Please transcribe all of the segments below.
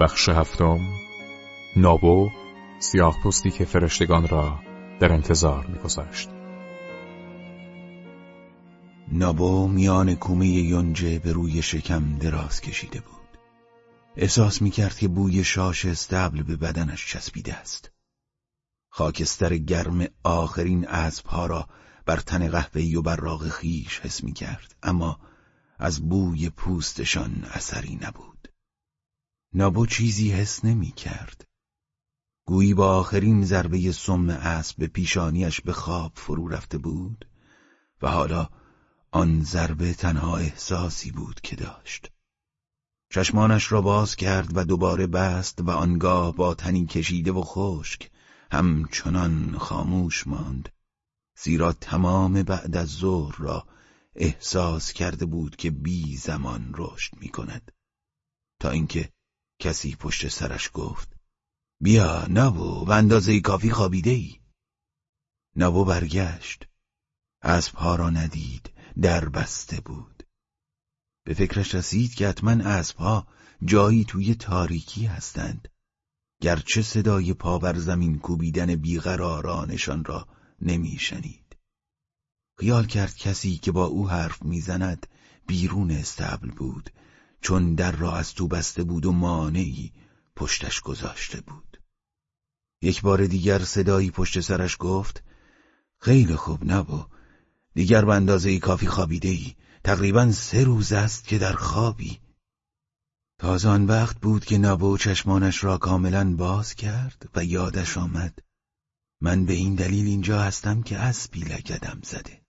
بخش هفتم نابو سیاه پوستی که فرشتگان را در انتظار میگذاشت. نابو میان کومه یونجه به روی شکم دراز کشیده بود. احساس می‌کرد که بوی شاش استبل به بدنش چسبیده است. خاکستر گرم آخرین اسبها را بر تن قهوه‌ای و براق خیش حس می‌کرد اما از بوی پوستشان اثری نبود. نابو چیزی حس نمی کرد. گویی با آخرین ضربه سم اسب به پیشانیش به خواب فرو رفته بود و حالا آن ضربه تنها احساسی بود که داشت. چشمانش را باز کرد و دوباره بست و آنگاه با تنی کشیده و خشک همچنان خاموش ماند زیرا تمام بعد از ظهر را احساس کرده بود که بی زمان رشد می کند تا اینکه کسی پشت سرش گفت بیا نبو و اندازه کافی خابیده ای نبو برگشت اسبها را ندید در بسته بود. به فکرش رسید که حتما اسبها جایی توی تاریکی هستند. گرچه صدای پا بر زمین کوبیدن بیقرارانشان را نمیشنید. خیال کرد کسی که با او حرف می‌زند بیرون استبل بود. چون در را از تو بسته بود و مانعی پشتش گذاشته بود. یک بار دیگر صدایی پشت سرش گفت خیلی خوب نبو دیگر به اندازه کافی خوابیده ای تقریبا سه روز است که در خوابی. تازه آن وقت بود که نابو چشمانش را کاملا باز کرد و یادش آمد من به این دلیل اینجا هستم که اسبی لگدم زده.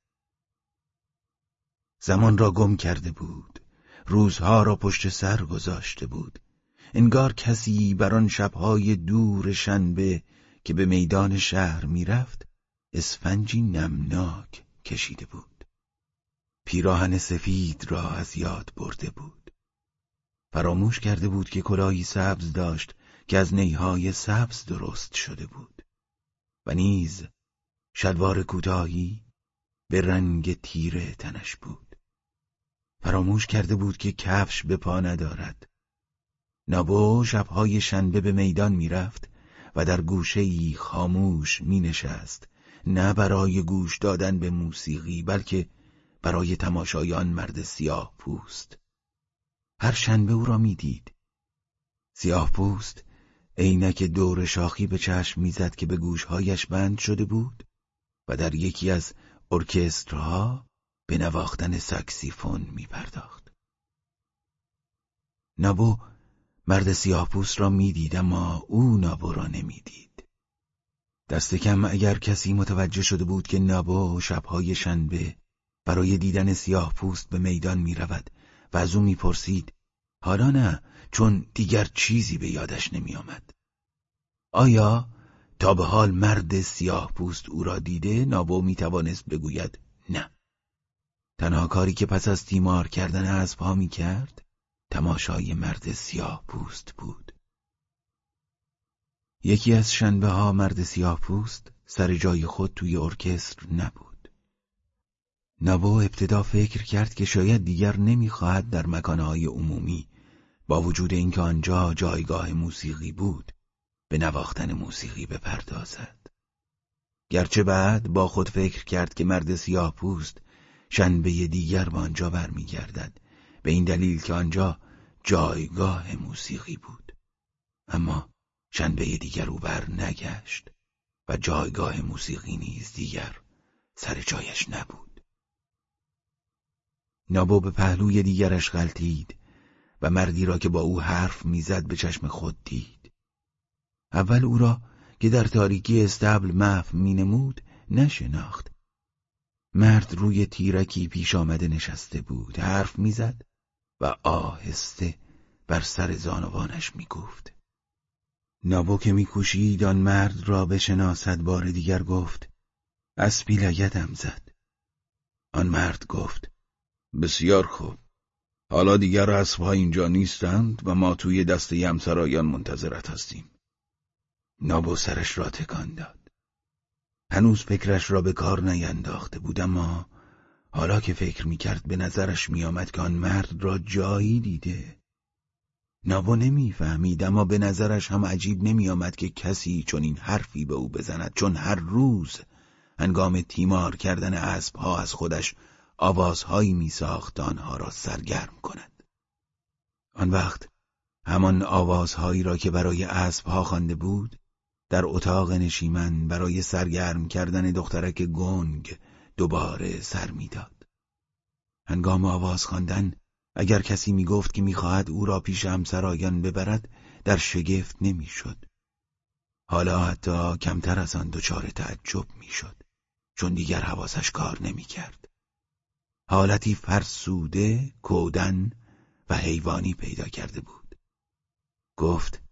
زمان را گم کرده بود. روزها را پشت سر گذاشته بود. انگار کسی بر آن شبهای دور شنبه که به میدان شهر می‌رفت اسفنجی نمناک کشیده بود. پیراهن سفید را از یاد برده بود. فراموش کرده بود که کلاهی سبز داشت که از نیهای سبز درست شده بود. و نیز شلوار کوتاهی به رنگ تیره تنش بود. فراموش کرده بود که کفش به پا ندارد. نابو شبهای شنبه به میدان می‌رفت و در گوشه ای خاموش می نشست نه برای گوش دادن به موسیقی بلکه برای تماشای آن مرد سیاه پوست. هر شنبه او را می‌دید. سیاه پوست عینک دور شاخی به چشم می‌زد که به گوشهایش بند شده بود و در یکی از ارکسترها به نواختن سکسیفون می پرداخت. نابو مرد سیاهپوست را می‌دید اما او نابو را نمی‌دید. دست کم اگر کسی متوجه شده بود که نابو شبهای شنبه برای دیدن سیاه پوست به میدان می رود و از او می‌پرسید حالا نه چون دیگر چیزی به یادش نمی آمد. آیا تا به حال مرد سیاه پوست او را دیده نابو می توانست بگوید نه تنها کاری که پس از تیمار کردن اسبها می کرد تماشای مرد سیاه پوست بود. یکی از شنبه ها مرد سیاه پوست سر جای خود توی ارکستر نبود. نبو ابتدا فکر کرد که شاید دیگر نمی‌خواهد در مکانهای عمومی با وجود اینکه آنجا جایگاه موسیقی بود به نواختن موسیقی بپردازد. گرچه بعد با خود فکر کرد که مرد سیاه پوست شنبه دیگر به آنجا برمیگردد. به این دلیل که آنجا جایگاه موسیقی بود. اما شنبه دیگر او بر نگشت و جایگاه موسیقی نیز دیگر سر جایش نبود. نابو به پهلوی دیگرش غلطید و مردی را که با او حرف می‌زد به چشم خود دید. اول او را که در تاریکی استبل محو مینمود نشناخت. مرد روی تیرکی پیش آمده نشسته بود حرف می‌زد و آهسته بر سر زانوانش می‌گفت. نابو که میکوشید آن مرد را بشناسد بار دیگر گفت اسبی لگدم زد. آن مرد گفت بسیار خوب. حالا دیگر اسبها اینجا نیستند و ما توی دست یمسرایان منتظرت هستیم. نابو سرش را تکان داد. هنوز فکرش را به کار نینداخته بود اما حالا که فکر می‌کرد به نظرش میآمد که آن مرد را جایی دیده. نابو نمی‌فهمید اما به نظرش هم عجیب نمیآمد که کسی چون این حرفی به او بزند چون هر روز هنگام تیمار کردن اسبها از خودش آوازهایی میساخت آنها را سرگرم کند. آن وقت همان آوازهایی را که برای اسبها خوانده بود در اتاق نشیمن برای سرگرم کردن دخترک گنگ دوباره سر می‌داد. هنگام آواز خواندن اگر کسی می‌گفت که می‌خواهد او را پیش همسرایان ببرد در شگفت نمی‌شد. حالا حتی کمتر از آن دچار تعجب می‌شد چون دیگر حواسش کار نمی‌کرد. حالتی فرسوده، کودن و حیوانی پیدا کرده بود. گفت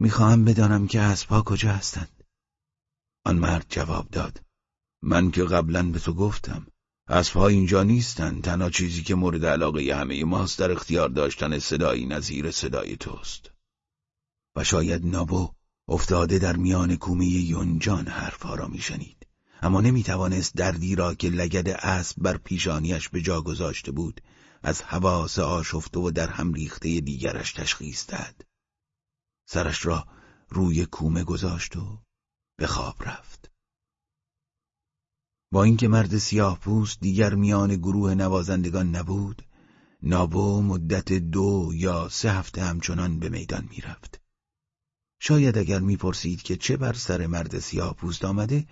می‌خواهم بدانم که اسبها کجا هستند. آن مرد جواب داد من که قبلا به تو گفتم اسبها اینجا نیستند تنها چیزی که مورد علاقه همه ماست در اختیار داشتن صدایی نظیر صدای توست. و شاید نابو افتاده در میان کومه یونجان حرفها را میشنید. اما نمی‌توانست دردی را که لگد اسب بر پیشانیش به جا گذاشته بود از حواس آشفته و در هم ریخته دیگرش تشخیص دهد. سرش را روی کومه گذاشت و به خواب رفت. با اینکه مرد سیاه پوست دیگر میان گروه نوازندگان نبود نابو مدت دو یا سه هفته همچنان به میدان می‌رفت. شاید اگر می‌پرسید که چه بر سر مرد سیاه پوست آمده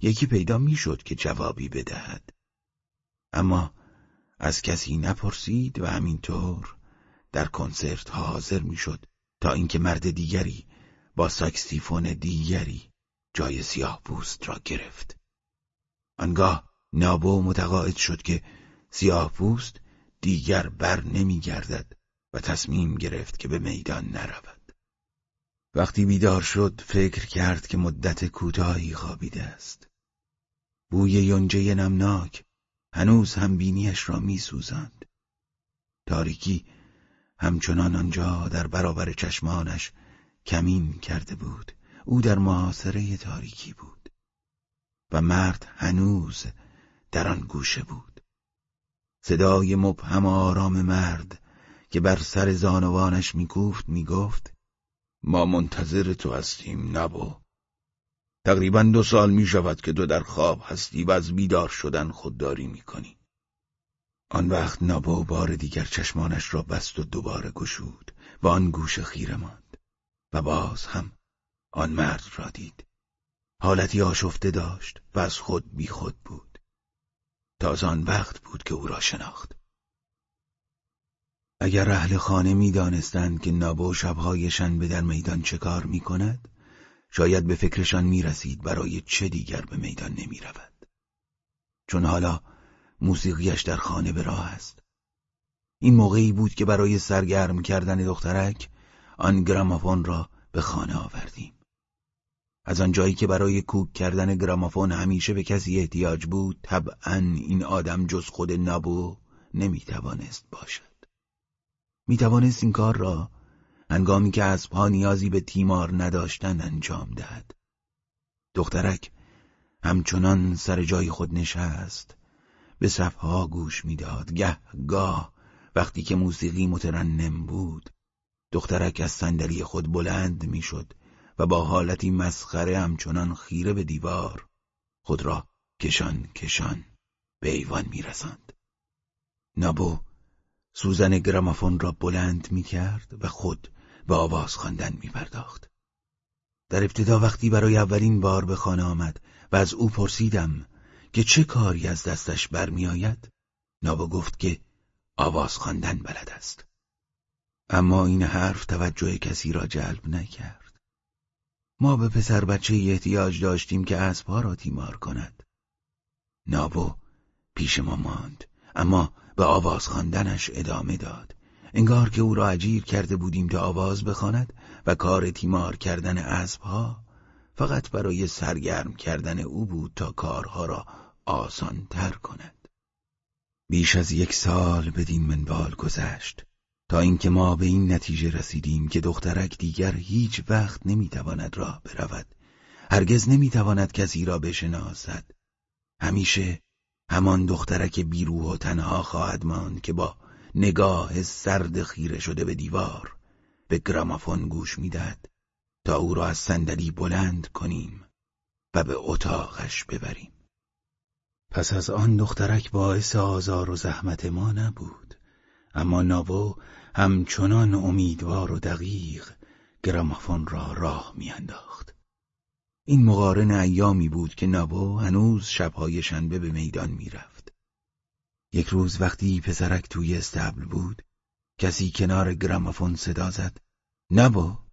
یکی پیدا می‌شد که جوابی بدهد. اما از کسی نپرسید و همینطور در کنسرت حاضر می‌شد. تا اینکه مرد دیگری با ساکسیفون دیگری جای سیاه پوست را گرفت آنگاه نابو متقاعد شد که سیاه پوست دیگر بر نمی گردد و تصمیم گرفت که به میدان نرود. وقتی بیدار شد فکر کرد که مدت کوتاهی خوابیده است. بوی یونجه نمناک هنوز هم بینیش را می سوزند. تاریکی همچنان آنجا در برابر چشمانش کمین کرده بود. او در محاصره تاریکی بود. و مرد هنوز در آن گوشه بود صدای مبهم آرام مرد که بر سر زانوانش می‌گفت می‌گفت ما منتظر تو هستیم نبو تقریبا دو سال می شود که تو در خواب هستی و از بیدار شدن خودداری می کنی. آن وقت نابو بار دیگر چشمانش را بست و دوباره گشود و آن گوش خیره ماند و باز هم آن مرد را دید حالتی آشفته داشت و از خود بی خود بود. تازه آن وقت بود که او را شناخت. اگر اهل خانه می دانستند که نابو شبهایشان به در میدان چه کار می کند، شاید به فکرشان می رسید برای چه دیگر به میدان نمی رود. چون حالا موسیقیش در خانه به راه است. این موقعی بود که برای سرگرم کردن دخترک آن گرامافون را به خانه آوردیم. از آنجایی که برای کوک کردن گرامافون همیشه به کسی احتیاج بود طبعا این آدم جز خود نابو نمی‌توانست باشد می‌توانست این کار را هنگامی که اسبها نیازی به تیمار نداشتن انجام دهد دخترک همچنان سر جای خود نشست به صفها گوش می‌داد گه گاه وقتی که موسیقی مترنم بود دخترک از صندلی خود بلند می‌شد و با حالتی مسخره همچنان خیره به دیوار خود را کشان کشان به ایوان میرساند. نابو سوزن گرامافون را بلند می کرد و خود به آواز خواندن می پرداخت. در ابتدا وقتی برای اولین بار به خانه آمد و از او پرسیدم که چه کاری از دستش برمیآید نابو گفت که آواز خواندن بلد است اما این حرف توجه کسی را جلب نکرد ما به پسر بچه احتیاج داشتیم که اسبها را تیمار کند. نابو پیش ما ماند اما به آواز خواندنش ادامه داد. انگار که او را اجیر کرده بودیم تا آواز بخواند و کار تیمار کردن اسبها فقط برای سرگرم کردن او بود تا کارها را آسان تر کند. بیش از یک سال بدین منوال گذشت تا اینکه ما به این نتیجه رسیدیم که دخترک دیگر هیچ وقت نمی‌تواند راه برود. هرگز نمی‌تواند کسی را بشناسد. همیشه همان دخترک بیروح و تنها خواهد ماند که با نگاه سرد خیره شده به دیوار به گرامافون گوش می‌دهد. تا او را از صندلی بلند کنیم و به اتاقش ببریم. پس از آن دخترک باعث آزار و زحمت ما نبود اما نابو همچنان امیدوار و دقیق گرامافون را راه میانداخت. این مقارن ایامی بود که نابو هنوز شبهای شنبه به میدان می‌رفت. یک روز وقتی پسرک توی استبل بود کسی کنار گرامافون صدا زد. نبو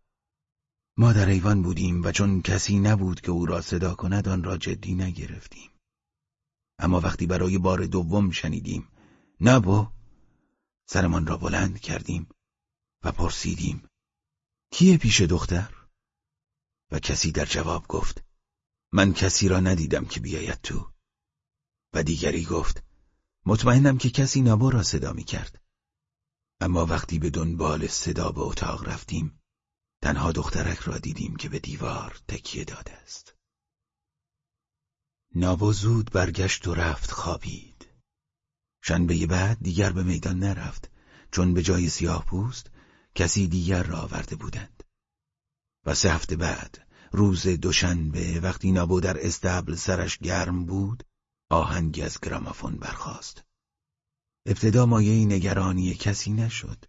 ما در ایوان بودیم و چون کسی نبود که او را صدا کند آن را جدی نگرفتیم. اما وقتی برای بار دوم شنیدیم نبو سرمان را بلند کردیم و پرسیدیم کیه پیش دختر؟ و کسی در جواب گفت من کسی را ندیدم که بیاید تو. و دیگری گفت مطمئنم که کسی نبو را صدا می کرد اما وقتی به دنبال صدا به اتاق رفتیم تنها دخترک را دیدیم که به دیوار تکیه داده است. نابو زود برگشت و رفت خوابید. شنبه بعد دیگر به میدان نرفت چون به جای سیاه پوست کسی دیگر را آورده بودند. و سه هفته بعد روز دوشنبه وقتی نابو در استبل سرش گرم بود آهنگی از گرامافون برخاست. ابتدا مایه نگرانی کسی نشد.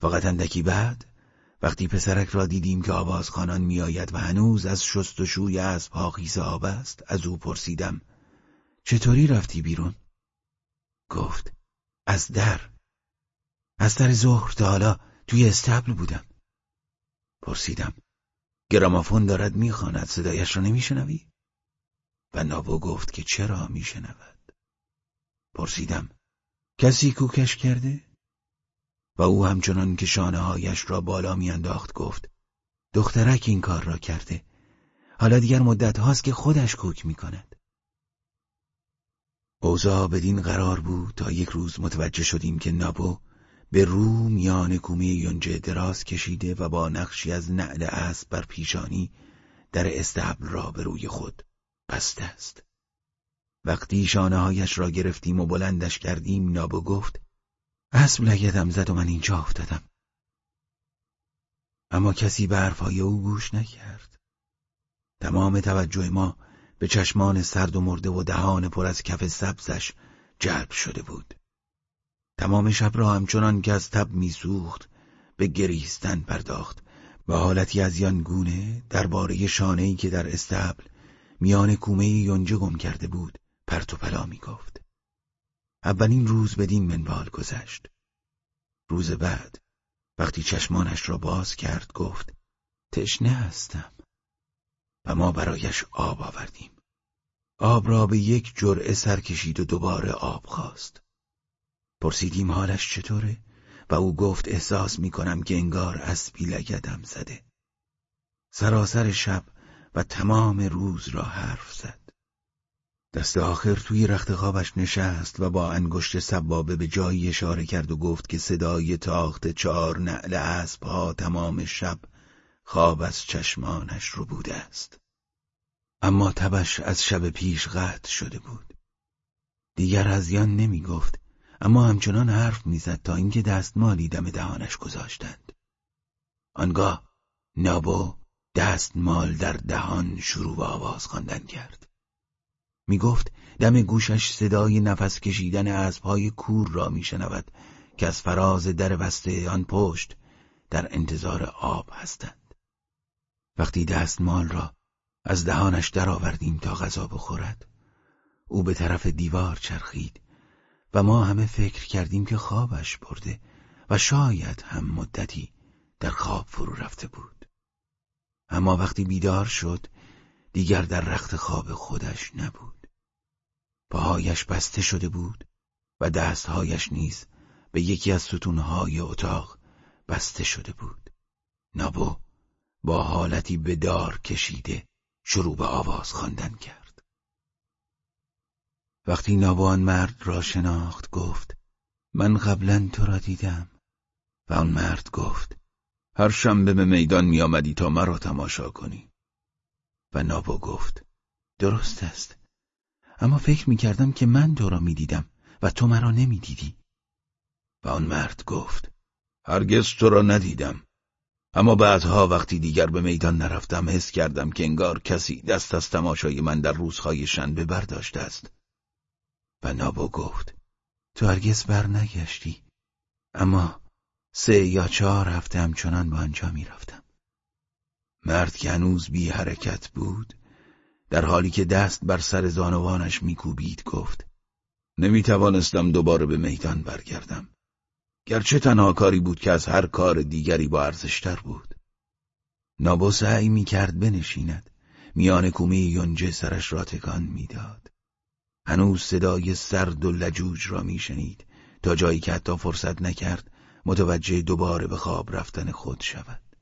فقط اندکی بعد وقتی پسرک را دیدیم که آوازخانان میآید و هنوز از شستشوی از پاخیز آب است از او پرسیدم چطوری رفتی بیرون؟ گفت از در از در ظهر تا حالا توی استبل بودم پرسیدم گرامافون دارد می‌خواند صدایش را نمیشنوی؟ و نابو گفت که چرا میشنود پرسیدم کسی کوکش کرده؟ و او همچنان که شانه هایش را بالا میانداخت گفت دخترک این کار را کرده. حالا دیگر مدت هاست که خودش کوک می کند اوضاع بدین قرار بود تا یک روز متوجه شدیم که نابو به رو میان کومه یونجه دراز کشیده و با نقشی از نعل اسب بر پیشانی در استبل را به روی خود بسته است. وقتی شانه هایش را گرفتیم و بلندش کردیم نابو گفت اسب لگدم زد و من اینجا افتادم. اما کسی به حرفهای او گوش نکرد. تمام توجه ما به چشمان سرد و مرده و دهان پر از کف سبزش جلب شده بود. تمام شب را همچنان که از تب میسوخت به گریستن پرداخت. و حالتی از یانگونه درباره شانهای که در استبل میان کومه یونجه گم کرده بود پرت و پلا می‌گفت. اولین روز بدین منوال گذشت. روز بعد وقتی چشمانش را باز کرد گفت تشنه هستم. و ما برایش آب آوردیم. آب را به یک جرعه سر کشید و دوباره آب خواست. پرسیدیم حالش چطوره؟ و او گفت احساس می کنم که انگار اسبی لگدم زده. سراسر شب و تمام روز را حرف زد. دست آخر توی رخت خوابش نشست و با انگشت سبابه به جایی اشاره کرد و گفت که صدای تاخت چهار نعل اسب ها تمام شب خواب از چشمانش رو بوده است. اما تبش از شب پیش قطع شده بود. دیگر هزیان نمی گفت اما همچنان حرف می‌زد تا اینکه دستمالی دم دهانش گذاشتند. آنگاه نابو دستمال در دهان شروع به آواز خواندن کرد. می گفت دم گوشش صدای نفس کشیدن اسبهای کور را میشنود که از فراز در بسته آن پشت در انتظار آب هستند. وقتی دستمال را از دهانش درآوردیم تا غذا بخورد او به طرف دیوار چرخید و ما همه فکر کردیم که خوابش برده و شاید هم مدتی در خواب فرو رفته بود. اما وقتی بیدار شد دیگر در رخت خواب خودش نبود. پاهایش بسته شده بود و دستهایش نیز به یکی از ستونهای اتاق بسته شده بود. نابو با حالتی به دار کشیده شروع به آواز خواندن کرد. وقتی نابو آن مرد را شناخت گفت من قبلا تو را دیدم. و آن مرد گفت هر شنبه به میدان می آمدی تا مرا تماشا کنی. و نابو گفت درست است. اما فکر می کردم که من تو را می دیدم و تو مرا نمی دیدی و آن مرد گفت هرگز تو را ندیدم. اما بعدها وقتی دیگر به میدان نرفتم حس کردم که انگار کسی دست از تماشای من در روزهای شنبه برداشته است. و نابو گفت تو هرگز بر نگشتی. اما سه یا چهار هفته همچنان به آنجا می‌رفتم. مرد که هنوز بی حرکت بود در حالی که دست بر سر زانوانش میکوبید گفت نمی‌توانستم دوباره به میدان برگردم. گرچه تنها کاری بود که از هر کار دیگری با ارزشتر بود. نابو سعی می‌کرد بنشیند. میان کومه یونجه سرش را تکان می‌داد. هنوز صدای سرد و لجوج را میشنید. تا جایی که حتی فرصت نکرد متوجه دوباره به خواب رفتن خود شود.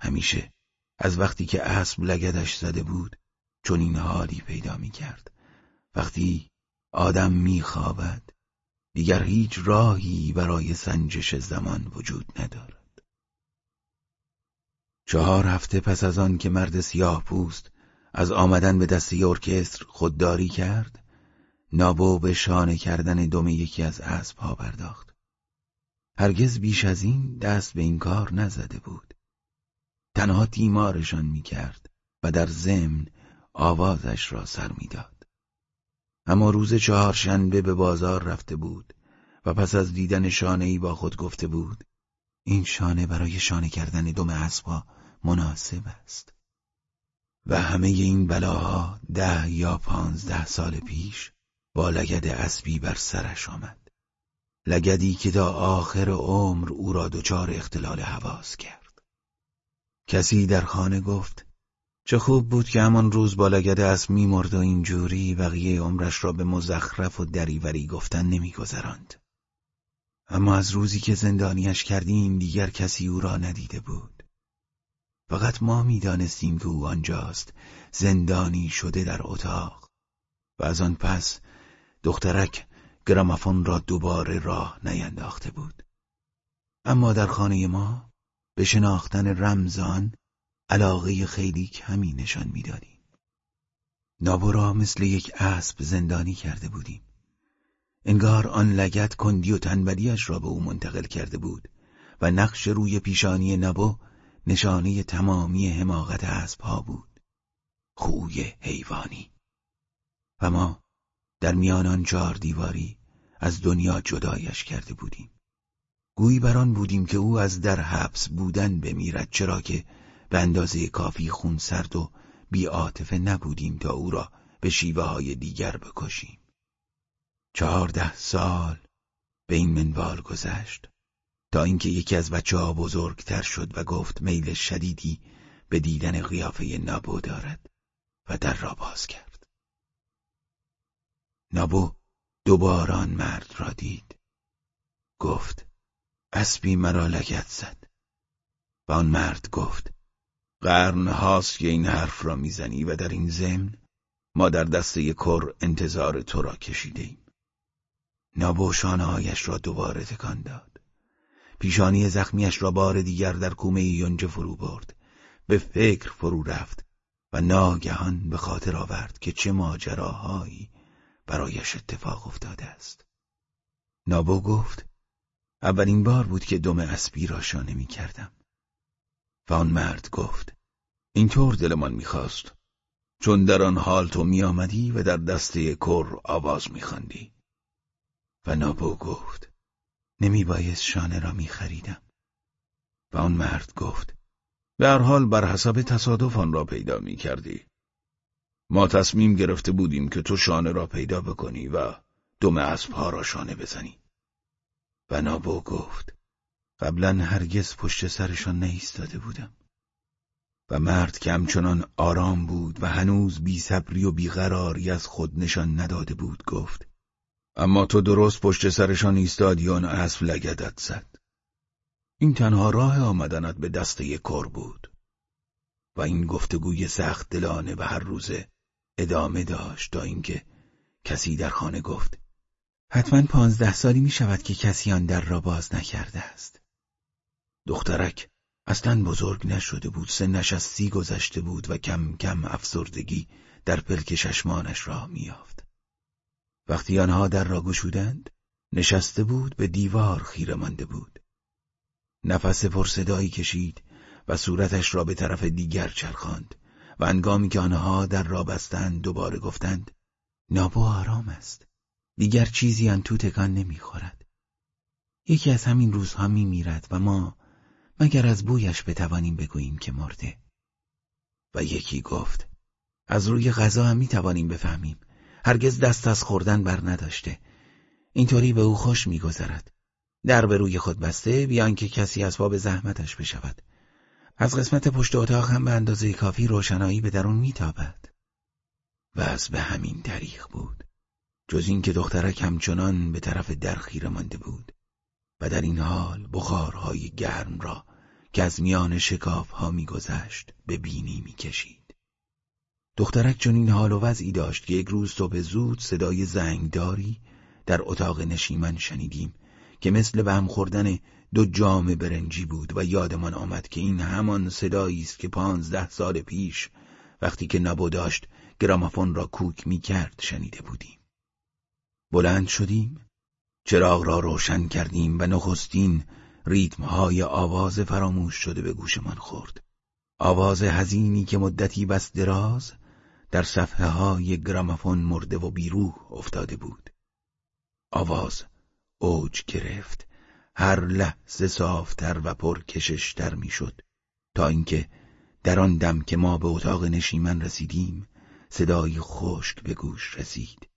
همیشه از وقتی که اسب لگدش زده بود چون این حالی پیدا می کرد وقتی آدم می خوابد دیگر هیچ راهی برای سنجش زمان وجود ندارد. چهار هفته پس از آن که مرد سیاه پوست از آمدن به دسته ارکستر خودداری کرد نابو به شانه کردن دم یکی از اسبها پرداخت. هرگز بیش از این دست به این کار نزده بود. تنها تیمارشان می‌کرد و در ضمن آوازش را سر می‌داد. اما روز چهارشنبه به بازار رفته بود و پس از دیدن شانه ای با خود گفته بود این شانه برای شانه کردن دم اسبها مناسب است. و همه این بلاها ده یا پانزده سال پیش با لگد اسبی بر سرش آمد. لگدی که تا آخر عمر او را دچار اختلال حواس کرد. کسی در خانه گفت چه خوب بود که همان روز با لگد اسب میمرد و اینجوری بقیه عمرش را به مزخرف و دریوری گفتن نمیگذراند. اما از روزی که زندانیش کردیم دیگر کسی او را ندیده بود. فقط ما می‌دانستیم که او آنجاست زندانی شده در اتاق. و از آن پس دخترک گرامافون را دوباره راه نینداخته بود. اما در خانه ما به شناختن رمزان علاقه خیلی کمی نشان می‌دادیم. نابو را مثل یک اسب زندانی کرده بودیم. انگار آن لگت کندی و تنبلیش را به او منتقل کرده بود و نقش روی پیشانی نبو نشانه تمامی حماقت اسبها بود. خوی حیوانی. و ما در میان آن چهار دیواری از دنیا جدایش کرده بودیم. گویی بران بودیم که او از در حبس بودن بمیرد چرا که به اندازه کافی خون سرد و بیعاطفه نبودیم تا او را به شیوه های دیگر بکشیم. چهارده سال به این منوال گذشت تا اینکه یکی از بچه ها بزرگتر شد و گفت میل شدیدی به دیدن قیافه نابو دارد و در را باز کرد. نابو دوباره آن مرد را دید. گفت اسبی مرا لگت زد. و آن مرد گفت قرن هاست که این حرف را می‌زنی و در این ضمن ما در دسته کر انتظار تو را کشیده ایم. نابو هایش را دوباره تکان داد. پیشانی زخمیش را بار دیگر در کومه یونجه فرو برد. به فکر فرو رفت و ناگهان به خاطر آورد که چه ماجراهایی برایش اتفاق افتاده است. نابو گفت اولین بار بود که دم اسبی را شانه می کردم. و آن مرد گفت اینطور دلمان می‌خواست. چون در آن حال تو میآمدی و در دسته کر آواز میخواندی. و نابو گفت نمیبایست شانه را میخریدم. و آن مرد گفت به هر حال بر حسب تصادف آن را پیدا می‌کردی. ما تصمیم گرفته بودیم که تو شانه را پیدا بکنی و دم اسبها را شانه بزنی. و نابو گفت قبلا هرگز پشت سرشان نایستاده بودم. و مرد که همچنان آرام بود و هنوز بی صبری و بیقراری از خود نشان نداده بود گفت اما تو درست پشت سرشان ایستادی و اسب لگدت زد. این تنها راه آمدنت به دسته کر بود. و این گفتگوی سخت دلانه و هر روزه ادامه داشت تا اینکه کسی در خانه گفت حتما پانزده سالی می شود که کسی آن در را باز نکرده است. دخترک اصلا بزرگ نشده بود سنش از سی گذشته بود و کم کم افسردگی در پلک ششمانش راه میافت. وقتی آنها در را گشودند نشسته بود به دیوار خیره مانده بود. نفس پرصدایی کشید و صورتش را به طرف دیگر چرخاند و انگامی که آنها در را بستند دوباره گفتند نابو آرام است. دیگر چیزی آن تو تکان نمی‌خورد. یکی از همین روزها میمیرد و ما مگر از بویش بتوانیم بگوییم که مرده؟ و یکی گفت از روی غذا هم می‌توانیم بفهمیم. هرگز دست از خوردن بر نداشته. اینطوری به او خوش میگذرد. در به روی خود بسته بیان که کسی اسباب زحمتش بشود. از قسمت پشت اتاق هم به اندازه کافی روشنایی به درون میتابد. و از به همین طریق بود. جز اینکه دخترک همچنان به طرف در خیره مانده بود. و در این حال بخارهای گرم را که از میان شکاف ها میگذشت به بینی می‌کشید. دخترک چون این حال و وضعی داشت که یک روز صبح زود صدای زنگداری در اتاق نشیمن شنیدیم که مثل به هم خوردن دو جام برنجی بود و یادمان آمد که این همان صدایی است که پانزده سال پیش وقتی که نبو داشت گرامافون را کوک می کرد شنیده بودیم. بلند شدیم چراغ را روشن کردیم و نخستین ریتمهای آواز فراموش شده به گوشمان خورد. آواز حزینی که مدتی بس دراز در صفحه های گرامافون مرده و بیروح افتاده بود. آواز اوج گرفت. هر لحظه صافتر و پرکششتر می‌شد. تا اینکه در آن دم که ما به اتاق نشیمن رسیدیم صدای خشک به گوش رسید.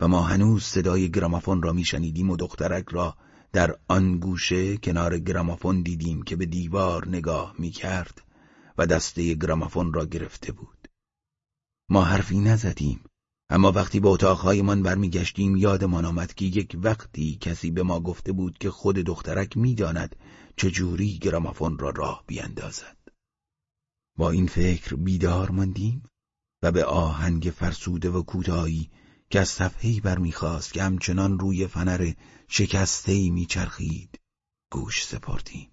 و ما هنوز صدای گرامافون را میشنیدیم و دخترک را در آن گوشه کنار گرامافون دیدیم که به دیوار نگاه می‌کرد و دسته گرامافون را گرفته بود. ما حرفی نزدیم اما وقتی به اتاقهایمان برمیگشتیم یادمان آمد که یک وقتی کسی به ما گفته بود که خود دخترک می‌داند چجوری گرامافون را راه بیاندازد. با این فکر بیدار ماندیم و به آهنگ فرسوده و کوتاهی که از صفحهی برمیخواست که همچنان روی فنر شکستهی میچرخید گوش سپردیم.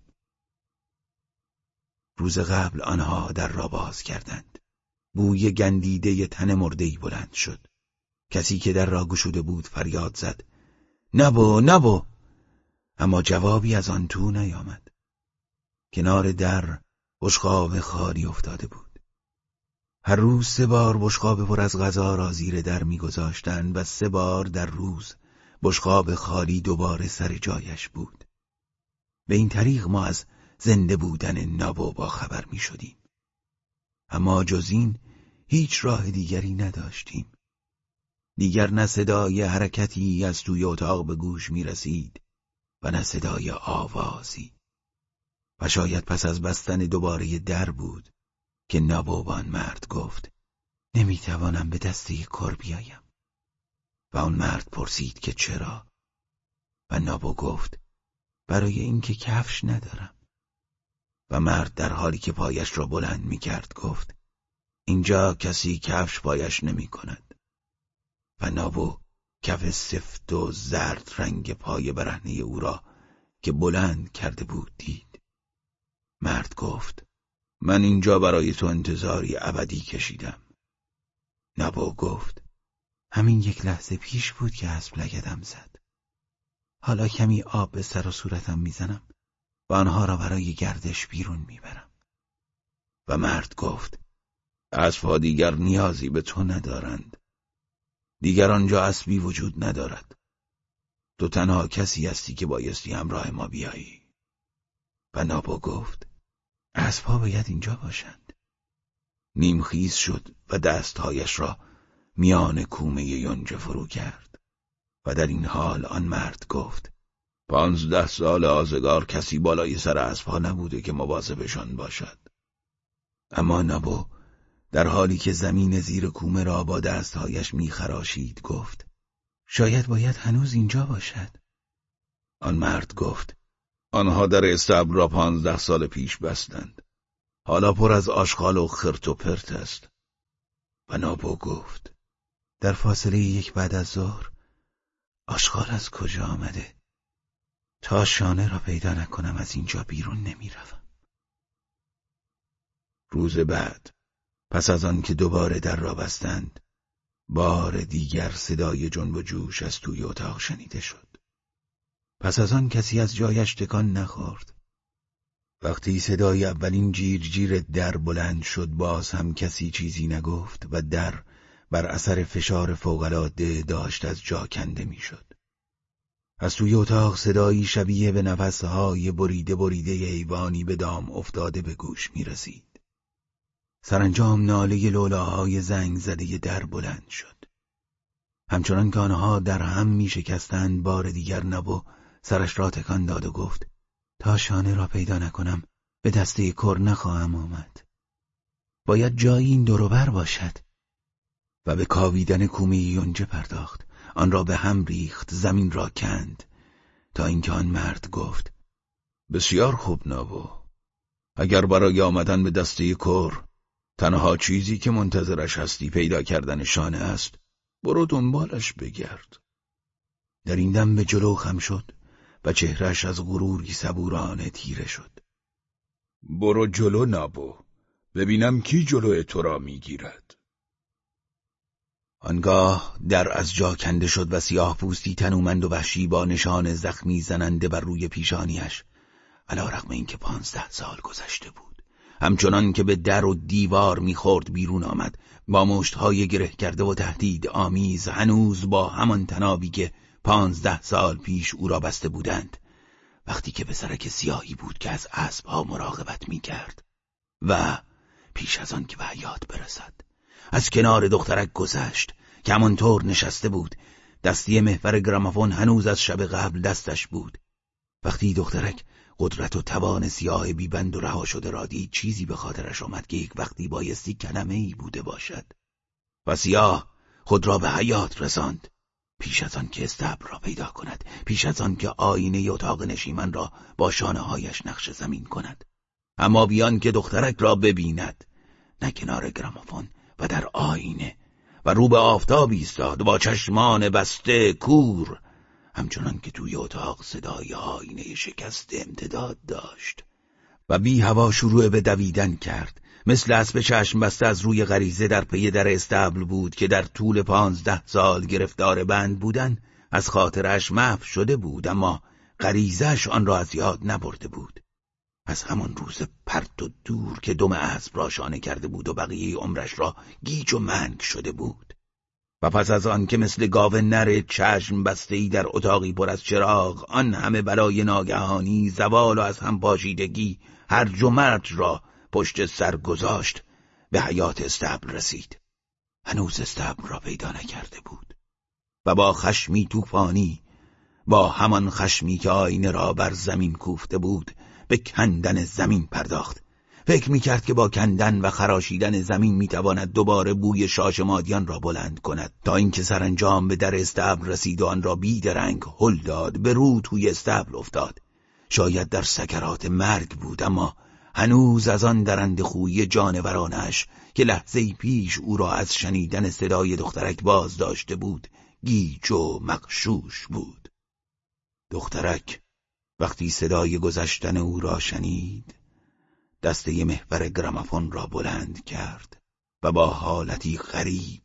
روز قبل آنها در را باز کردند. بوی گندیده تن مردهی بلند شد. کسی که در را گشوده بود فریاد زد نبو نبو! اما جوابی از آن تو نیامد. کنار در بشقاب خالی افتاده بود. هر روز سه بار بشقاب پر از غذا را زیر در میگذاشتند و سه بار در روز بشقاب خالی دوباره سر جایش بود. به این طریق ما از زنده بودن نابو با خبر می شدیم. اما جز این هیچ راه دیگری نداشتیم. دیگر نه صدای حرکتی از توی اتاق به گوش می رسید و نه صدای آوازی. و شاید پس از بستن دوباره در بود که نابوبان مرد گفت نمی‌توانم به دسته کر بیایم. و آن مرد پرسید که چرا؟ و نابو گفت برای اینکه کفش ندارم. و مرد در حالی که پایش را بلند می‌کرد گفت اینجا کسی کفش پایش نمی کند و نابو کف سفت و زرد رنگ پای برهنه او را که بلند کرده بود دید. مرد گفت من اینجا برای تو انتظاری ابدی کشیدم. نبو گفت همین یک لحظه پیش بود که اسب لگدم زد. حالا کمی آب به سر و صورتم می‌زنم و آنها را برای گردش بیرون می‌برم. و مرد گفت اسبها دیگر نیازی به تو ندارند. دیگر آنجا اسبی وجود ندارد. تو تنها کسی هستی که بایستی همراه ما بیایی. و نابو گفت اسبها باید اینجا باشند. نیمخیز شد و دستهایش را میان کومه یونجه فرو کرد. و در این حال آن مرد گفت پانزده سال آزگار کسی بالای سر اسبها نبوده که مواظبشان باشد. اما نبو در حالی که زمین زیر کومه را با دستهایش میخراشید گفت شاید باید هنوز اینجا باشد. آن مرد گفت آنها در استبل را پانزده سال پیش بستند. حالا پر از آشغال و خرت و پرت است. و نابو گفت در فاصله یک بعد از ظهر آشغال از کجا آمده؟ تا شانه را پیدا نکنم از اینجا بیرون نمی‌روم. روز بعد پس از آن که دوباره در را بستند بار دیگر صدای جنب و جوش از توی اتاق شنیده شد. پس از آن کسی از جایش تکان نخورد وقتی صدای اولین جیر جیر در بلند شد باز هم کسی چیزی نگفت و در بر اثر فشار فوقالعاده داشت از جا کنده می‌شد. از توی اتاق صدایی شبیه به نفسهای بریده بریده ایوانی به دام افتاده به گوش می رسید. سرانجام ناله لولاهای زنگ زده در بلند شد. همچنان که آنها در هم می شکستند بار دیگر نبو سرش را تکان داد و گفت تا شانه را پیدا نکنم به دسته کر نخواهم آمد. باید جایی این دروبر باشد. و به کاویدن کومی یونجه پرداخت. آن را به هم ریخت زمین را کند تا اینکه آن مرد گفت بسیار خوب نابو اگر برای آمدن به دسته کر تنها چیزی که منتظرش هستی پیدا کردن شانه است برو دنبالش بگرد در این دم به جلو خم شد و چهرش از غروری صبورانه تیره شد. برو جلو نابو ببینم کی جلو تو را می‌گیرد. آنگاه در از جا کنده شد و سیاه پوستی تنومند و وحشی با نشان زخمی زننده بر روی پیشانیش علا رقم این که پانزده سال گذشته بود. همچنان که به در و دیوار می‌خورد بیرون آمد با مشتهای گره کرده و تهدید آمیز هنوز با همان تنابی که پانزده سال پیش او را بسته بودند. وقتی که به سرک سیاهی بود که از اسبها مراقبت می‌کرد و پیش از آن که به حیات برسد از کنار دخترک گذشت که همانطور نشسته بود. دستی محور گرامافون هنوز از شب قبل دستش بود. وقتی دخترک قدرت و توان سیاه بیبند و رها شده را دید چیزی به خاطرش آمد که یک وقتی بایستی کلمه ای بوده باشد. و سیاه خود را به حیات رساند. پیش از آن که استبر را پیدا کند پیش از آن که آینه اتاق نشیمن را با شانه هایش نقش زمین کند. اما بیان که دخترک را ببیند نه کنار گرامافون و در آینه و رو به آفتاب ایستاد با چشمان بسته کور. همچنان که توی اتاق صدای آینه شکست امتداد داشت و بی هوا شروع به دویدن کرد. مثل اسب چشم بسته از روی غریزه در پی در استبل بود که در طول پانزده سال گرفتار بند بودن از خاطرش محو شده بود اما غریزش آن را از یاد نبرده بود. از همان روز پرت و دور که دم اسب را شانه کرده بود و بقیه عمرش را گیج و منگ شده بود. و پس از آن که مثل گاو نر چشم بسته ای در اتاقی پر از چراغ آن همه برای ناگهانی زوال و از هم پاشیدگی هر جمرت را پشت سر گذاشت به حیات استبل رسید. هنوز استبل را پیدا نکرده بود. و با خشمی توفانی با همان خشمی که آینه را بر زمین کوفته بود به کندن زمین پرداخت. فکر می‌کرد که با کندن و خراشیدن زمین می‌تواند دوباره بوی شاش مادیان را بلند کند. تا اینکه سرانجام به در استبل رسید و آن را بیدرنگ هل داد به رو توی استبل افتاد. شاید در سکرات مرگ بود اما هنوز از آن درند خوی جانورانش که لحظه پیش او را از شنیدن صدای دخترک باز داشته بود گیج و مقشوش بود. دخترک وقتی صدای گذشتن او را شنید دسته محور گرامافون را بلند کرد و با حالتی غریب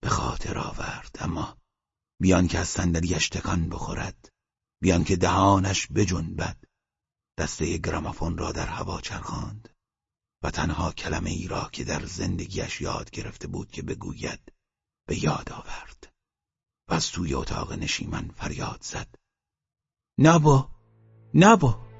به خاطر آورد. اما بیان که از صندلیاش تکان بخورد بیان که دهانش بجنبد. دسته گرامافون را در هوا چرخاند و تنها کلمه ای را که در زندگیش یاد گرفته بود که بگوید به یاد آورد و از توی اتاق نشیمن فریاد زد. نبا نبا